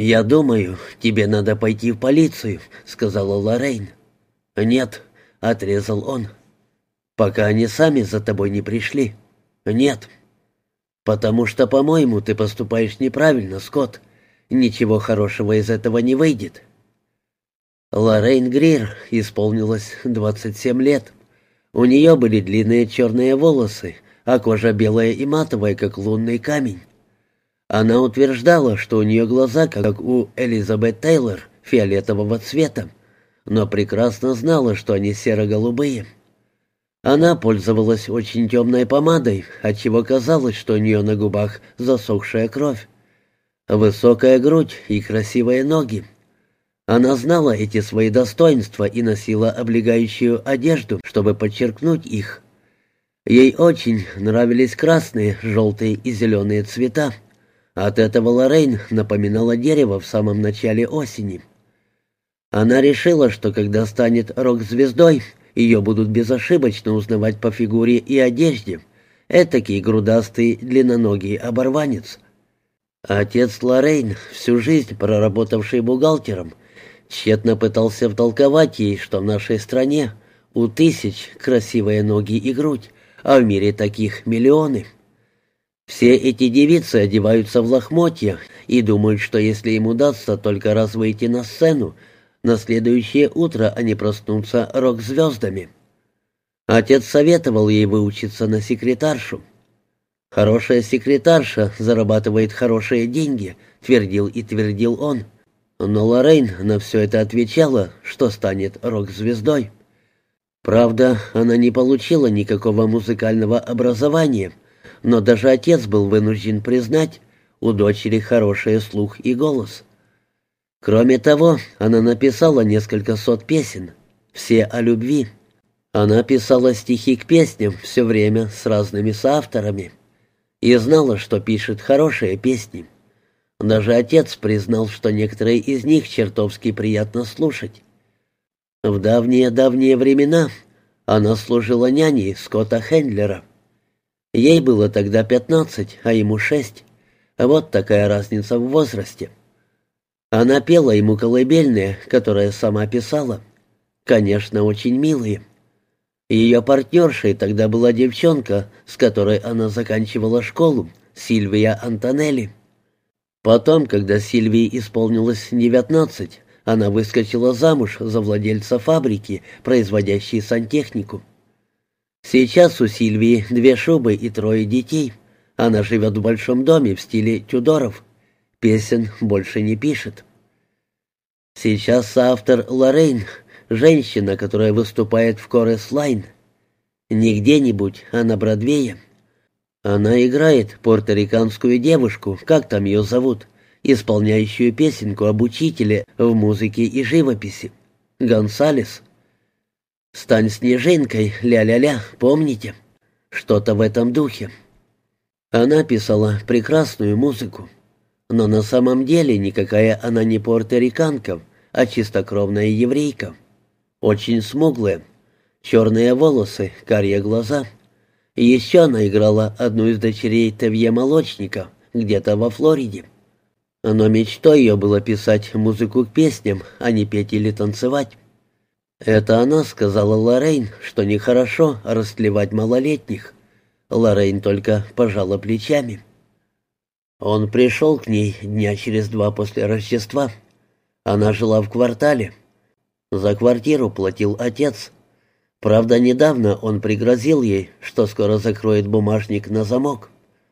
«Я думаю, тебе надо пойти в полицию», — сказала Лоррейн. «Нет», — отрезал он. «Пока они сами за тобой не пришли». «Нет». «Потому что, по-моему, ты поступаешь неправильно, Скотт. Ничего хорошего из этого не выйдет». Лоррейн Грир исполнилось 27 лет. У нее были длинные черные волосы, а кожа белая и матовая, как лунный камень. Она утверждала, что у нее глаза, как у Элизабет Тейлор, фиолетового цвета, но прекрасно знала, что они серо-голубые. Она пользовалась очень темной помадой, отчего казалось, что у нее на губах засохшая кровь. Высокая грудь и красивые ноги. Она знала эти свои достоинства и носила облегающую одежду, чтобы подчеркнуть их. Ей очень нравились красные, желтые и зеленые цвета. От этого Лоррейн напоминала дерево в самом начале осени. Она решила, что когда станет рок-звездой, ее будут безошибочно узнавать по фигуре и одежде. Этакий грудастый, длинноногий оборванец. Отец Лоррейн, всю жизнь проработавший бухгалтером, тщетно пытался втолковать ей, что в нашей стране у тысяч красивые ноги и грудь, а в мире таких миллионы. Все эти девицы одеваются в лохмотья и думают, что если им удастся только раз выйти на сцену, на следующее утро они проснутся рок-звездами. Отец советовал ей выучиться на секретаршу. «Хорошая секретарша зарабатывает хорошие деньги», — твердил и твердил он. Но Лоррейн на все это отвечала, что станет рок-звездой. Правда, она не получила никакого музыкального образования, но даже отец был вынужден признать, у дочери хороший слух и голос. Кроме того, она написала несколько сот песен, все о любви. Она писала стихи к песням все время с разными соавторами и знала, что пишет хорошие песни. Даже отец признал, что некоторые из них чертовски приятно слушать. В давние-давние времена она служила няней Скотта Хендлера. Ей было тогда пятнадцать, а ему шесть. Вот такая разница в возрасте. Она пела ему колыбельные, которые сама писала. Конечно, очень милые. Ее партнершей тогда была девчонка, с которой она заканчивала школу, Сильвия Антонелли. Потом, когда Сильвии исполнилось девятнадцать, она выскочила замуж за владельца фабрики, производящей сантехнику. Сейчас у Сильвии две шубы и трое детей. Она живет в большом доме в стиле Тюдоров. Песен больше не пишет. Сейчас автор Лоррейн, женщина, которая выступает в Chorus Line. Не где-нибудь, а на Бродвее. Она играет порториканскую девушку, как там ее зовут, исполняющую песенку об учителе в музыке и живописи. Гонсалес. «Стань снежинкой, ля-ля-ля, помните?» Что-то в этом духе. Она писала прекрасную музыку. Но на самом деле никакая она не порториканка, а чистокровная еврейка. Очень смуглая, черные волосы, карие глаза. Еще она играла одну из дочерей Тевье Молочника, где-то во Флориде. Но мечтой ее было писать музыку к песням, а не петь или танцевать. Это она сказала Лоррейн, что нехорошо растлевать малолетних. Лоррейн только пожала плечами. Он пришел к ней дня через два после Рождества. Она жила в квартале. За квартиру платил отец. Правда, недавно он пригрозил ей, что скоро закроет бумажник на замок.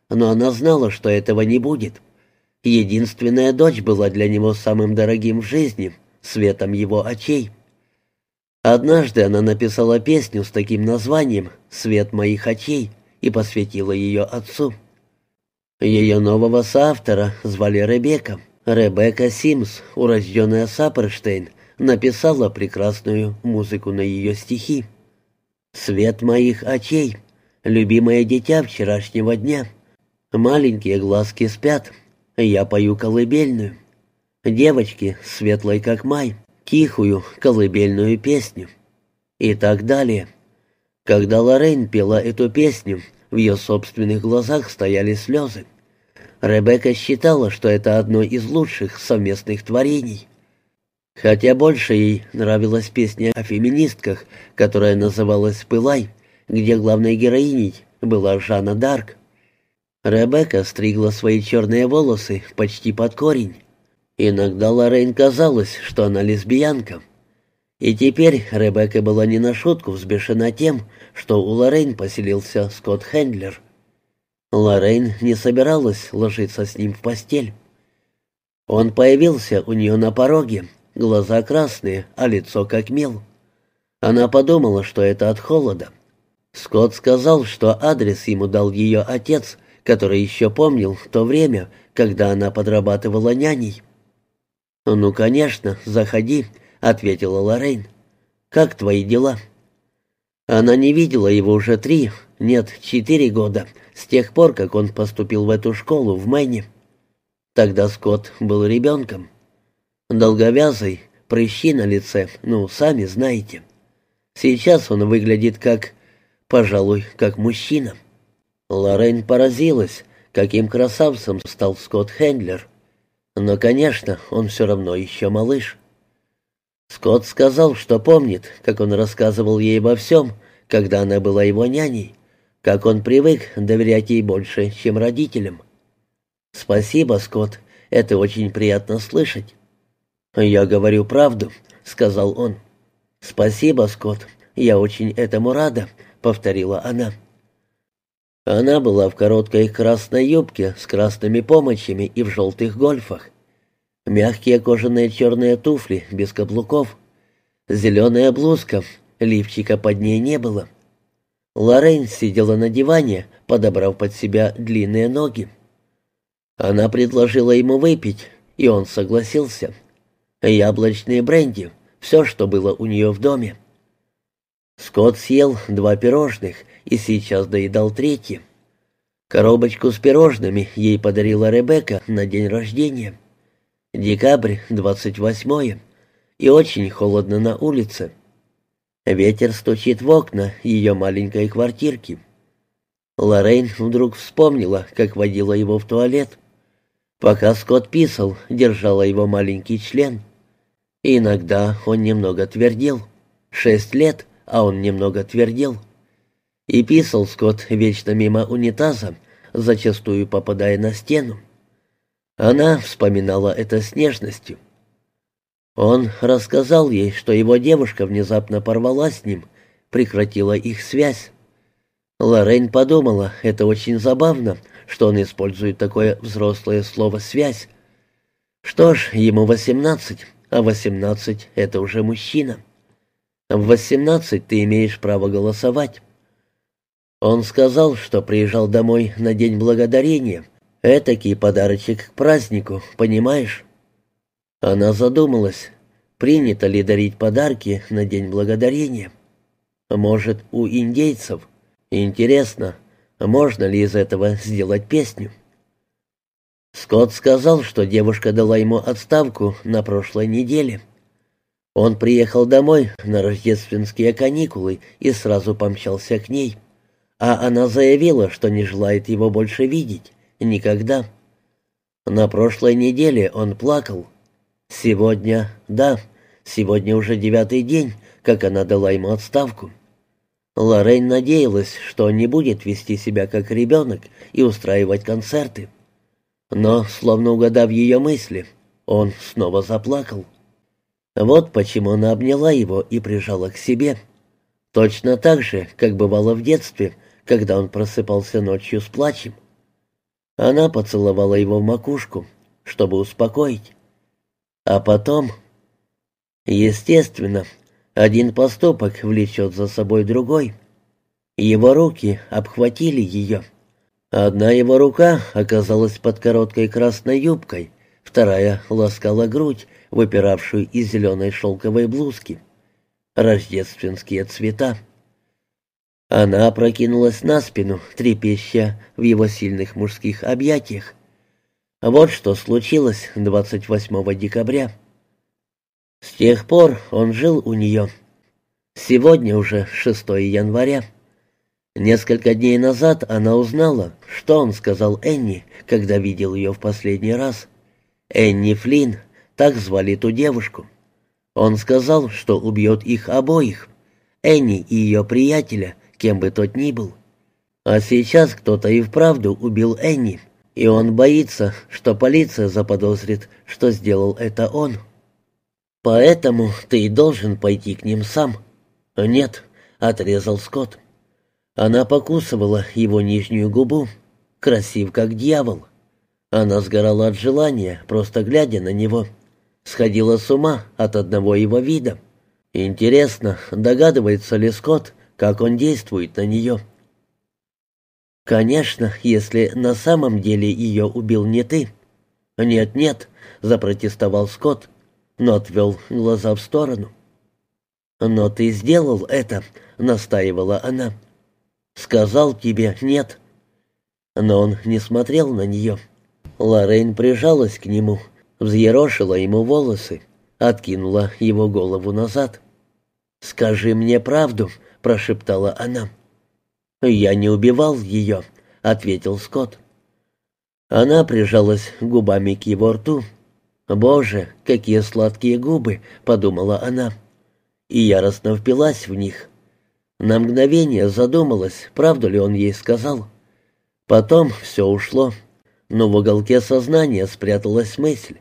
Но она знала, что этого не будет. Единственная дочь была для него самым дорогим в жизни, светом его очей. Однажды она написала песню с таким названием «Свет моих очей» и посвятила ее отцу. Ее нового соавтора звали Ребекка. Ребекка Симс, урожденная Сапперштейн, написала прекрасную музыку на ее стихи. «Свет моих очей, любимое дитя вчерашнего дня, маленькие глазки спят, я пою колыбельную. Девочки, светлой как май, тихую колыбельную песню. И так далее. Когда Лоррейн пела эту песню, в ее собственных глазах стояли слезы. Ребекка считала, что это одно из лучших совместных творений. Хотя больше ей нравилась песня о феминистках, которая называлась «Пылай», где главной героиней была Жанна Дарк. Ребекка стригла свои черные волосы почти под корень. Иногда Лоррейн казалось, что она лесбиянка. И теперь Ребекка была не на шутку взбешена тем, что у Лоррейн поселился Скотт Хендлер. Лоррейн не собиралась ложиться с ним в постель. Он появился у нее на пороге, глаза красные, а лицо как мел. Она подумала, что это от холода. Скотт сказал, что адрес ему дал ее отец, который еще помнил то время, когда она подрабатывала няней. «Ну, конечно, заходи», — ответила Лоррейн. «Как твои дела?» Она не видела его уже три, нет, четыре года, с тех пор, как он поступил в эту школу в Мэне. Тогда Скотт был ребенком. Долговязый, прыщи на лице, ну, сами знаете. Сейчас он выглядит как, пожалуй, как мужчина. Лоррейн поразилась, каким красавцем стал Скотт Хендлер. Но, конечно, он все равно еще малыш. Скотт сказал, что помнит, как он рассказывал ей обо всем, когда она была его няней, как он привык доверять ей больше, чем родителям. «Спасибо, Скотт, это очень приятно слышать». «Я говорю правду», — сказал он. «Спасибо, Скотт, я очень этому рада», — повторила она. Она была в короткой красной юбке с красными помощами и в желтых гольфах. Мягкие кожаные черные туфли без каблуков. Зеленая блузка, лифчика под ней не было. Лоррейн сидела на диване, подобрав под себя длинные ноги. Она предложила ему выпить, и он согласился. Яблочные бренди, все, что было у нее в доме. Скотт съел два пирожных и сейчас доедал третье. Коробочку с пирожными ей подарила Ребекка на день рождения. Декабрь, 28 и очень холодно на улице. Ветер стучит в окна ее маленькой квартирки. Лоррейн вдруг вспомнила, как водила его в туалет. Пока Скотт писал, держала его маленький член. иногда он немного твердел. Шесть лет, а он немного твердел. И писал Скотт вечно мимо унитаза, зачастую попадая на стену. Она вспоминала это с нежностью. Он рассказал ей, что его девушка внезапно порвала с ним, прекратила их связь. Лоррейн подумала, это очень забавно, что он использует такое взрослое слово «связь». Что ж, ему восемнадцать, а восемнадцать — это уже мужчина. В восемнадцать ты имеешь право голосовать. Он сказал, что приезжал домой на День Благодарения — Этакий подарочек к празднику, понимаешь? Она задумалась, принято ли дарить подарки на День Благодарения. Может, у индейцев. Интересно, можно ли из этого сделать песню? Скотт сказал, что девушка дала ему отставку на прошлой неделе. Он приехал домой на рождественские каникулы и сразу помчался к ней. А она заявила, что не желает его больше видеть. Никогда. На прошлой неделе он плакал. Сегодня, да, сегодня уже девятый день, как она дала ему отставку. Лоррейн надеялась, что он не будет вести себя как ребенок и устраивать концерты. Но, словно угадав ее мысли, он снова заплакал. Вот почему она обняла его и прижала к себе. Точно так же, как бывало в детстве, когда он просыпался ночью с плачем. Она поцеловала его в макушку, чтобы успокоить. А потом... Естественно, один поступок влечет за собой другой. Его руки обхватили ее. Одна его рука оказалась под короткой красной юбкой, вторая ласкала грудь, выпиравшую из зеленой шелковой блузки. Рождественские цвета. Она опрокинулась на спину, трепеща в его сильных мужских объятиях. Вот что случилось 28 декабря. С тех пор он жил у нее. Сегодня уже 6 января. Несколько дней назад она узнала, что он сказал Энни, когда видел ее в последний раз. Энни Флинн, так звали ту девушку. Он сказал, что убьет их обоих, Энни и ее приятеля, кем бы тот ни был. А сейчас кто-то и вправду убил Энни, и он боится, что полиция заподозрит, что сделал это он. Поэтому ты и должен пойти к ним сам. Нет, отрезал Скотт. Она покусывала его нижнюю губу, красив как дьявол. Она сгорала от желания, просто глядя на него. Сходила с ума от одного его вида. Интересно, догадывается ли Скотт, как он действует на нее? «Конечно, если на самом деле ее убил не ты». «Нет-нет», — запротестовал Скотт, но отвел глаза в сторону. «Но ты сделал это», — настаивала она. «Сказал тебе нет». Но он не смотрел на нее. Лоррейн прижалась к нему, взъерошила ему волосы, откинула его голову назад. «Скажи мне правду», — прошептала она. «Я не убивал ее», — ответил Скотт. Она прижалась губами к его рту. «Боже, какие сладкие губы!» — подумала она. И яростно впилась в них. На мгновение задумалась, правду ли он ей сказал. Потом все ушло, но в уголке сознания спряталась мысль.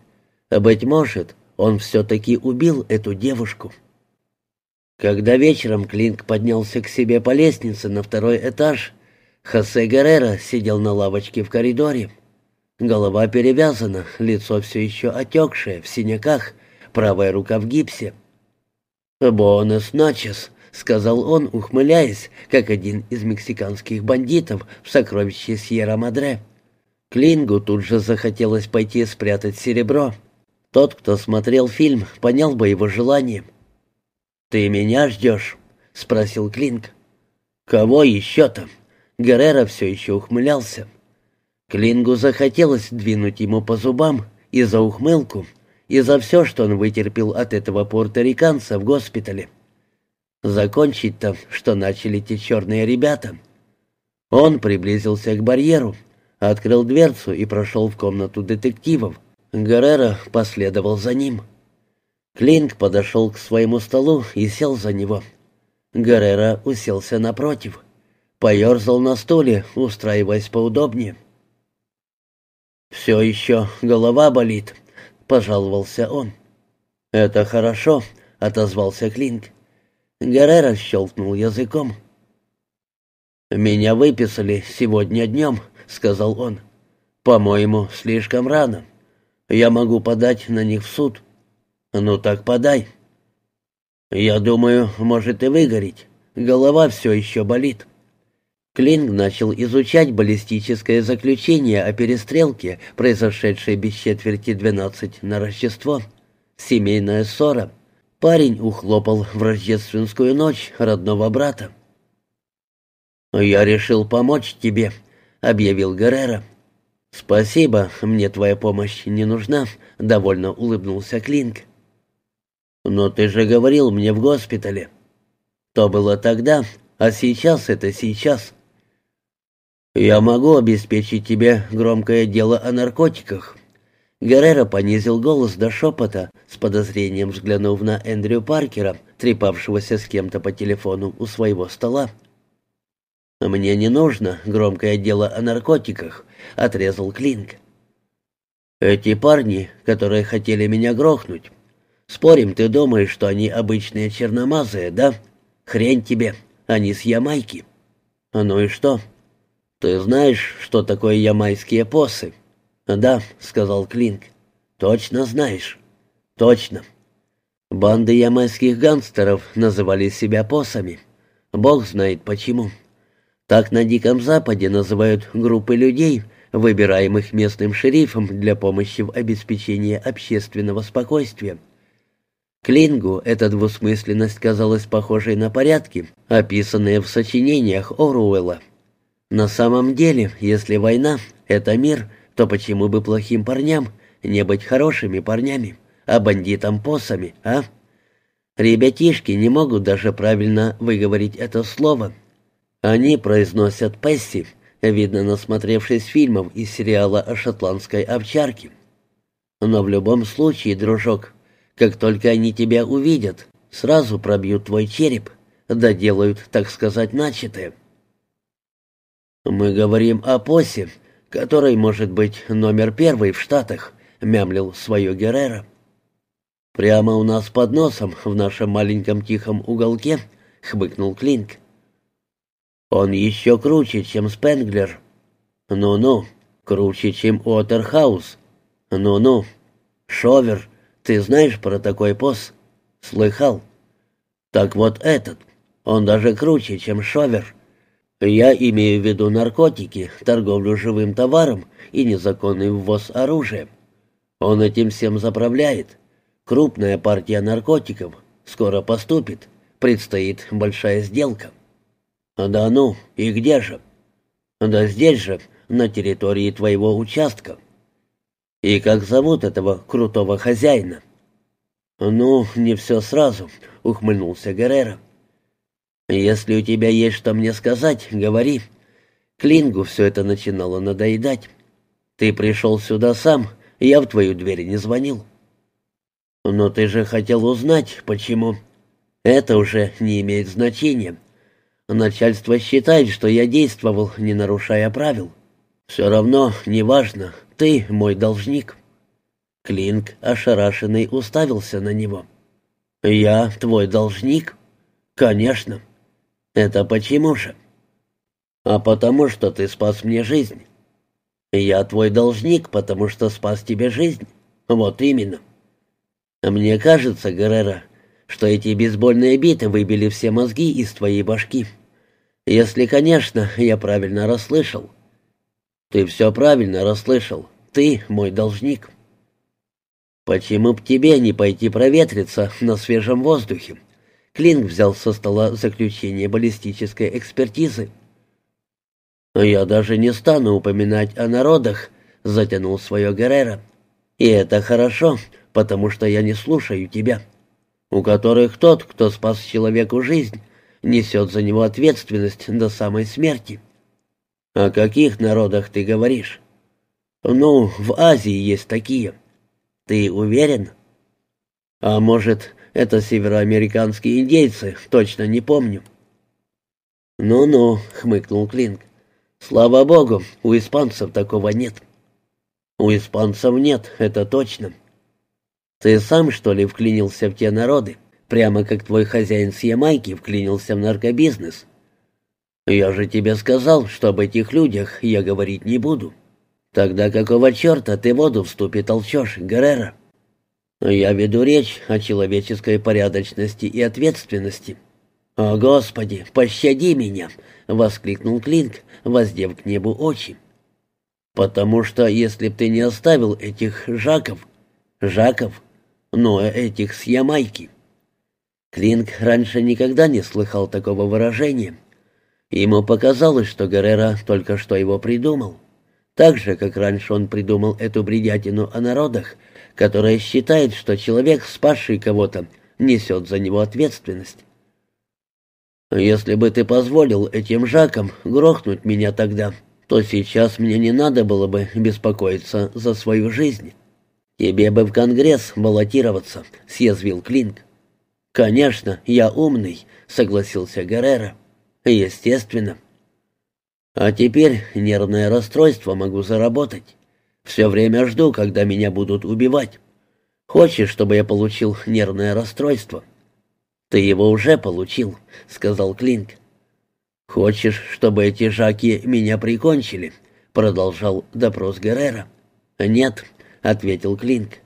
Быть может, он все-таки убил эту девушку. Когда вечером Клинк поднялся к себе по лестнице на второй этаж, Хосе Геррера сидел на лавочке в коридоре. Голова перевязана, лицо все еще отекшее, в синяках, правая рука в гипсе. «Бонус ночес», — сказал он, ухмыляясь, как один из мексиканских бандитов в сокровище Сьерра-Мадре. Клингу тут же захотелось пойти спрятать серебро. Тот, кто смотрел фильм, понял бы его желание — «Ты меня ждешь?» — спросил Клинк. «Кого еще-то?» Геррера все еще ухмылялся. Клингу захотелось двинуть ему по зубам и за ухмылку, и за все, что он вытерпел от этого порториканца в госпитале. Закончить то что начали те черные ребята. Он приблизился к барьеру, открыл дверцу и прошел в комнату детективов. Геррера последовал за ним. Клинк подошел к своему столу и сел за него. Геррера уселся напротив. Поерзал на стуле, устраиваясь поудобнее. «Все еще голова болит», — пожаловался он. «Это хорошо», — отозвался Клинк. Геррера щелкнул языком. «Меня выписали сегодня днем», — сказал он. «По-моему, слишком рано. Я могу подать на них в суд». «Ну так подай». «Я думаю, может и выгореть. Голова все еще болит». Клинг начал изучать баллистическое заключение о перестрелке, произошедшей без четверти двенадцать на Рождество. Семейная ссора. Парень ухлопал в рождественскую ночь родного брата. «Я решил помочь тебе», — объявил Геррера. «Спасибо, мне твоя помощь не нужна», — довольно улыбнулся Клинг. «Но ты же говорил мне в госпитале». «То было тогда, а сейчас это сейчас». «Я могу обеспечить тебе громкое дело о наркотиках». Геррера понизил голос до шепота, с подозрением взглянув на Эндрю Паркера, трепавшегося с кем-то по телефону у своего стола. «Мне не нужно громкое дело о наркотиках», — отрезал Клинк. «Эти парни, которые хотели меня грохнуть, Спорим, ты думаешь, что они обычные черномазые, да? Хрень тебе, они с Ямайки. Ну и что? Ты знаешь, что такое ямайские посы? Да, сказал Клинк. Точно знаешь? Точно. Банды ямайских гангстеров называли себя посами. Бог знает почему. Так на Диком Западе называют группы людей, выбираемых местным шерифом для помощи в обеспечении общественного спокойствия. Клингу эта двусмысленность казалась похожей на порядки, описанные в сочинениях Оруэлла. На самом деле, если война — это мир, то почему бы плохим парням не быть хорошими парнями, а бандитам — посами, а? Ребятишки не могут даже правильно выговорить это слово. Они произносят Песси, видно, насмотревшись фильмов из сериала о шотландской овчарке. Но в любом случае, дружок, как только они тебя увидят, сразу пробьют твой череп, доделают, так сказать, начатое. Мы говорим о Посе, который может быть номер первый в Штатах, мямлил свое Геррера. Прямо у нас под носом, в нашем маленьком тихом уголке, хмыкнул Клинк. Он еще круче, чем Спенглер. Ну-ну, круче, чем Уотерхаус. Ну-ну. Шовер, ты знаешь про такой пост? Слыхал? Так вот этот, он даже круче, чем Шовер. Я имею в виду наркотики, торговлю живым товаром и незаконный ввоз оружия. Он этим всем заправляет. Крупная партия наркотиков скоро поступит. Предстоит большая сделка. Да ну, и где же? Да здесь же, на территории твоего участка. И как зовут этого крутого хозяина? Ну, не все сразу, ухмыльнулся Геррера. Если у тебя есть что мне сказать, говори. Клингу все это начинало надоедать. Ты пришел сюда сам, я в твою дверь не звонил. Но ты же хотел узнать, почему. Это уже не имеет значения. Начальство считает, что я действовал, не нарушая правил. Все равно, неважно, ты мой должник. Клинк, ошарашенный, уставился на него. «Я твой должник?» «Конечно». «Это почему же?» «А потому что ты спас мне жизнь». «Я твой должник, потому что спас тебе жизнь». «Вот именно». «Мне кажется, Геррера, что эти бейсбольные биты выбили все мозги из твоей башки. Если, конечно, я правильно расслышал». «Ты все правильно расслышал. Ты мой должник». «Почему б тебе не пойти проветриться на свежем воздухе?» Клинк взял со стола заключение баллистической экспертизы. «Я даже не стану упоминать о народах», — затянул свое Геррера. «И это хорошо, потому что я не слушаю тебя, у которых тот, кто спас человеку жизнь, несет за него ответственность до самой смерти». «О каких народах ты говоришь?» «Ну, в Азии есть такие». «Ты уверен?» «А может, это североамериканские индейцы, точно не помню». «Ну-ну», — хмыкнул Клинк. «Слава богу, у испанцев такого нет». «У испанцев нет, это точно». «Ты сам, что ли, вклинился в те народы, прямо как твой хозяин с Ямайки вклинился в наркобизнес?» «Я же тебе сказал, что об этих людях я говорить не буду». «Тогда какого черта ты воду в ступе толчешь, Геррера?» «Я веду речь о человеческой порядочности и ответственности». «О, Господи, пощади меня!» — воскликнул Клинк, воздев к небу очи. «Потому что если б ты не оставил этих Жаков...» «Жаков? Но этих с Ямайки...» Клинк раньше никогда не слыхал такого выражения. Ему показалось, что Геррера только что его придумал. Так же, как раньше он придумал эту бредятину о народах, которая считает, что человек, спасший кого-то, несет за него ответственность. «Если бы ты позволил этим Жакам грохнуть меня тогда, то сейчас мне не надо было бы беспокоиться за свою жизнь. Тебе бы в Конгресс баллотироваться», — съязвил Клинк. «Конечно, я умный», — согласился Геррера. «Естественно». А теперь нервное расстройство могу заработать. Все время жду, когда меня будут убивать. Хочешь, чтобы я получил нервное расстройство? Ты его уже получил, сказал Клинк. Хочешь, чтобы эти жаки меня прикончили? продолжал допрос Геррера. Нет, ответил Клинк.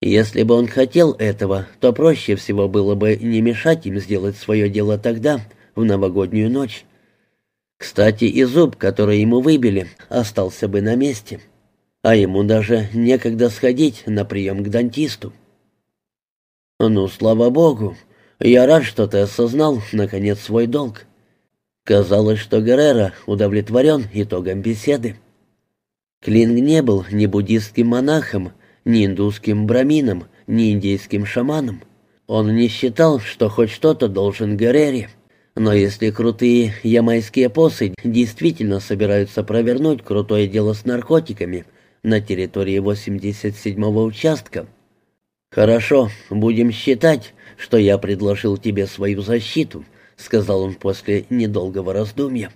Если бы он хотел этого, то проще всего было бы не мешать им сделать свое дело тогда, в новогоднюю ночь. Кстати, и зуб, который ему выбили, остался бы на месте. А ему даже некогда сходить на прием к дантисту. «Ну, слава богу, я рад, что ты осознал, наконец, свой долг». Казалось, что Геррера удовлетворен итогом беседы. Клинг не был ни буддистским монахом, ни индусским брамином, ни индейским шаманом. Он не считал, что хоть что-то должен Геррере, Но если крутые ямайские посы действительно собираются провернуть крутое дело с наркотиками на территории 87-го участка, хорошо, будем считать, что я предложил тебе свою защиту, сказал он после недолгого раздумья.